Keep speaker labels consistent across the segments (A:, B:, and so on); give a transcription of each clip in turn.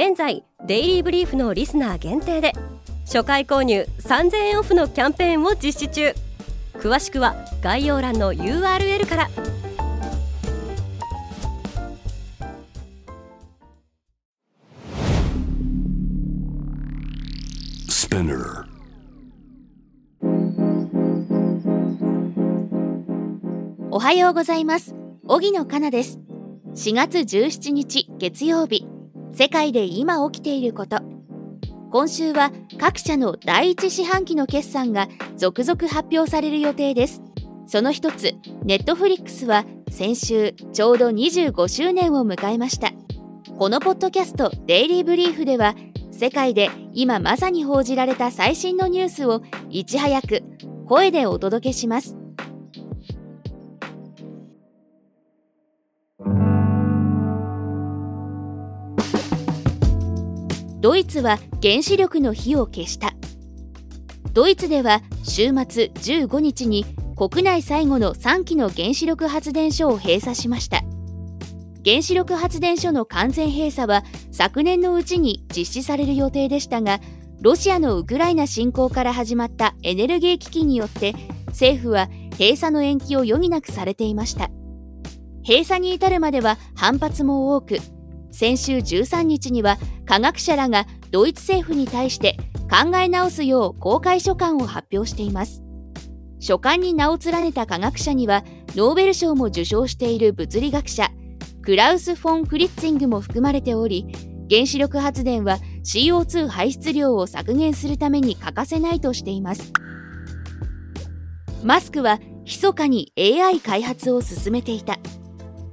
A: 現在デイリーブリーフのリスナー限定で初回購入3000円オフのキャンペーンを実施中。詳しくは概要欄の URL から。
B: おはようございます。荻野かなです。4月17日月曜日世界で今起きていること。今週は各社の第一四半期の決算が続々発表される予定です。その一つネットフリックスは先週ちょうど25周年を迎えました。このポッドキャストデイリーブリーフでは世界で今まさに報じられた最新のニュースをいち早く声でお届けします。ドイツは原子力の火を消した。ドイツでは週末15日に国内最後の3基の原子力発電所を閉鎖しました。原子力発電所の完全閉鎖は昨年のうちに実施される予定でしたがロシアのウクライナ侵攻から始まったエネルギー危機によって政府は閉鎖の延期を余儀なくされていました。閉鎖に至るまでは反発も多く先週13日には科学者らがドイツ政府に対して考え直すよう公開書簡を発表しています。書簡に名を連ねた科学者にはノーベル賞も受賞している物理学者クラウス・フォン・フリッツィングも含まれており原子力発電は CO2 排出量を削減するために欠かせないとしています。マスクは密かに AI 開発を進めていた。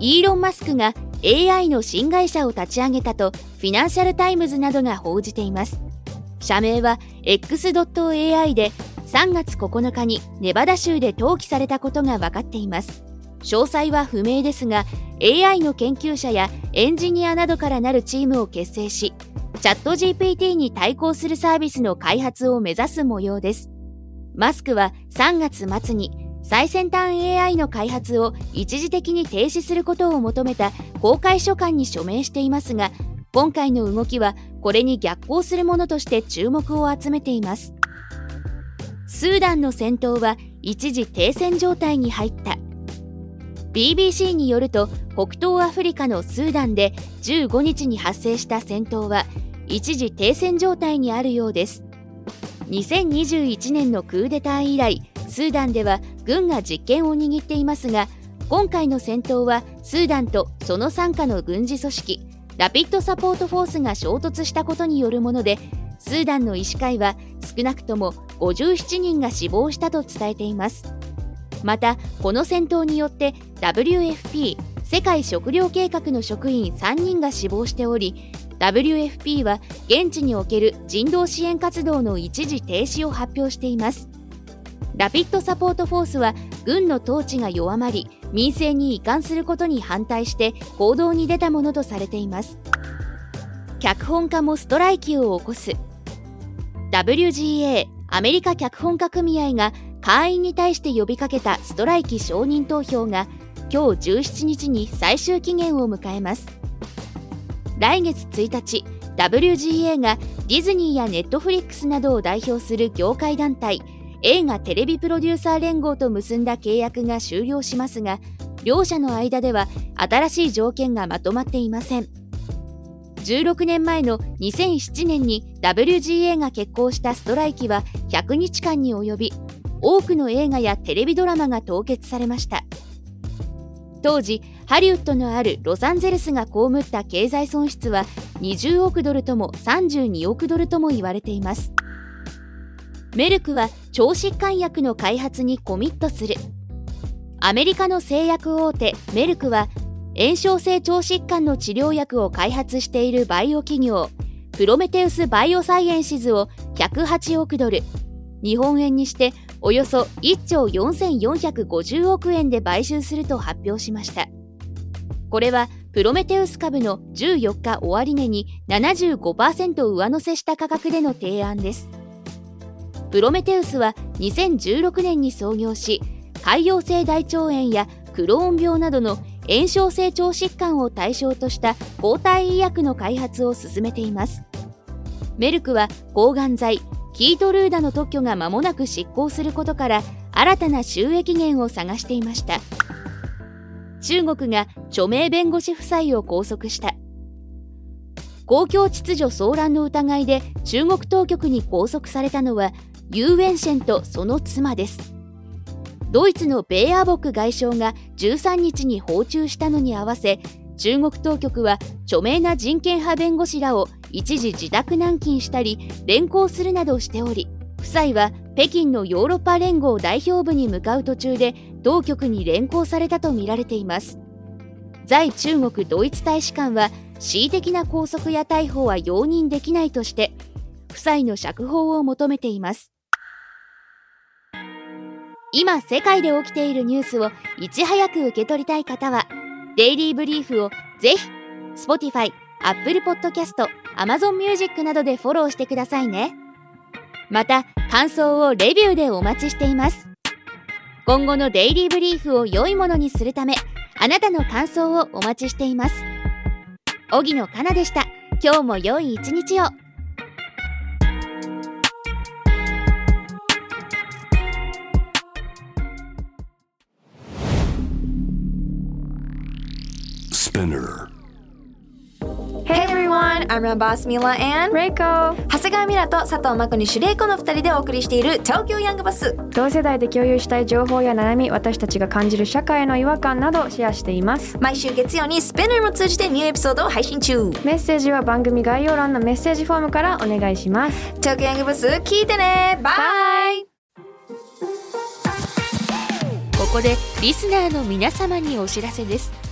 B: イーロン・マスクが AI の新会社を立ち上げたとフィナンシャル・タイムズなどが報じています。社名は X.AI で3月9日にネバダ州で登記されたことが分かっています。詳細は不明ですが AI の研究者やエンジニアなどからなるチームを結成しチャット GPT に対抗するサービスの開発を目指す模様です。マスクは3月末に最先端 AI の開発を一時的に停止することを求めた公開書簡に署名していますが今回の動きはこれに逆行するものとして注目を集めています。スーダンの戦闘は一時停戦状態に入った。BBC によると北東アフリカのスーダンで15日に発生した戦闘は一時停戦状態にあるようです。2021年のクーデター以来スーダンでは軍が実権を握っていますが今回の戦闘はスーダンとその傘下の軍事組織ラピッドサポートフォースが衝突したことによるものでスーダンの医師会は少なくとも57人が死亡したと伝えています。またこの戦闘によって WFP 世界食糧計画の職員3人が死亡しており WFP は現地における人道支援活動の一時停止を発表しています。ラピッドサポートフォースは軍の統治が弱まり民生に移管することに反対して行動に出たものとされています。脚本家もストライキを起こす。WGA アメリカ脚本家組合が会員に対して呼びかけたストライキ承認投票が今日17日に最終期限を迎えます。来月1日 WGA がディズニーやネットフリックスなどを代表する業界団体映画テレビプロデューサー連合と結んだ契約が終了しますが両者の間では新しい条件がまとまっていません。16年前の2007年に WGA が決行したストライキは100日間に及び多くの映画やテレビドラマが凍結されました。当時ハリウッドのあるロサンゼルスが被った経済損失は20億ドルとも32億ドルとも言われています。メルクは腸疾患薬の開発にコミットする。アメリカの製薬大手メルクは炎症性腸疾患の治療薬を開発しているバイオ企業プロメテウス・バイオサイエンシズを108億ドル。日本円にしておよそ1兆4450億円で買収すると発表しました。これはプロメテウス株の14日終値に75%上乗せした価格での提案です。プロメテウスは2016年に創業し潰瘍性大腸炎やクローン病などの炎症性腸疾患を対象とした抗体医薬の開発を進めています。メルクは抗がん剤キートルーダの特許が間もなく執行することから新たな収益源を探していました。中国が著名弁護士夫妻を拘束した。公共秩序騒乱の疑いで中国当局に拘束されたのはユーエンシェンとその妻です。ドイツのベーアボック外相が13日に訪中したのに合わせ中国当局は著名な人権派弁護士らを一時自宅軟禁したり連行するなどしており夫妻は北京のヨーロッパ連合代表部に向かう途中で当局に連行されたとみられています。在中国ドイツ大使館は恣意的な拘束や逮捕は容認できないとして夫妻の釈放を求めています。今世界で起きているニュースをいち早く受け取りたい方はデイリーブリーフをぜひ Spotify、Apple Podcast、Amazon Music などでフォローしてくださいね。また感想をレビューでお待ちしています。今後のデイリーブリーフを良いものにするためあなたの感想をお待ちしています。荻野かなでした。今日も良い一日を。
C: スピン
D: ナー I'm your boss Mila and
E: レイコ
D: 長谷川ミラと佐藤真子にシュレイコの2人でお送りしている東京ヤングバス。
E: 同世代で共有したい情報や悩み私たちが感じる社会の違和感などをシェアしています。
D: 毎週月曜にスペナーも通じてニューエピソードを配信中。
E: メッセージは番組概要欄のメッセージフォームからお願いします。
D: 東京ヤングバス聞いてね。バイ
B: ここでリスナーの皆様にお知らせです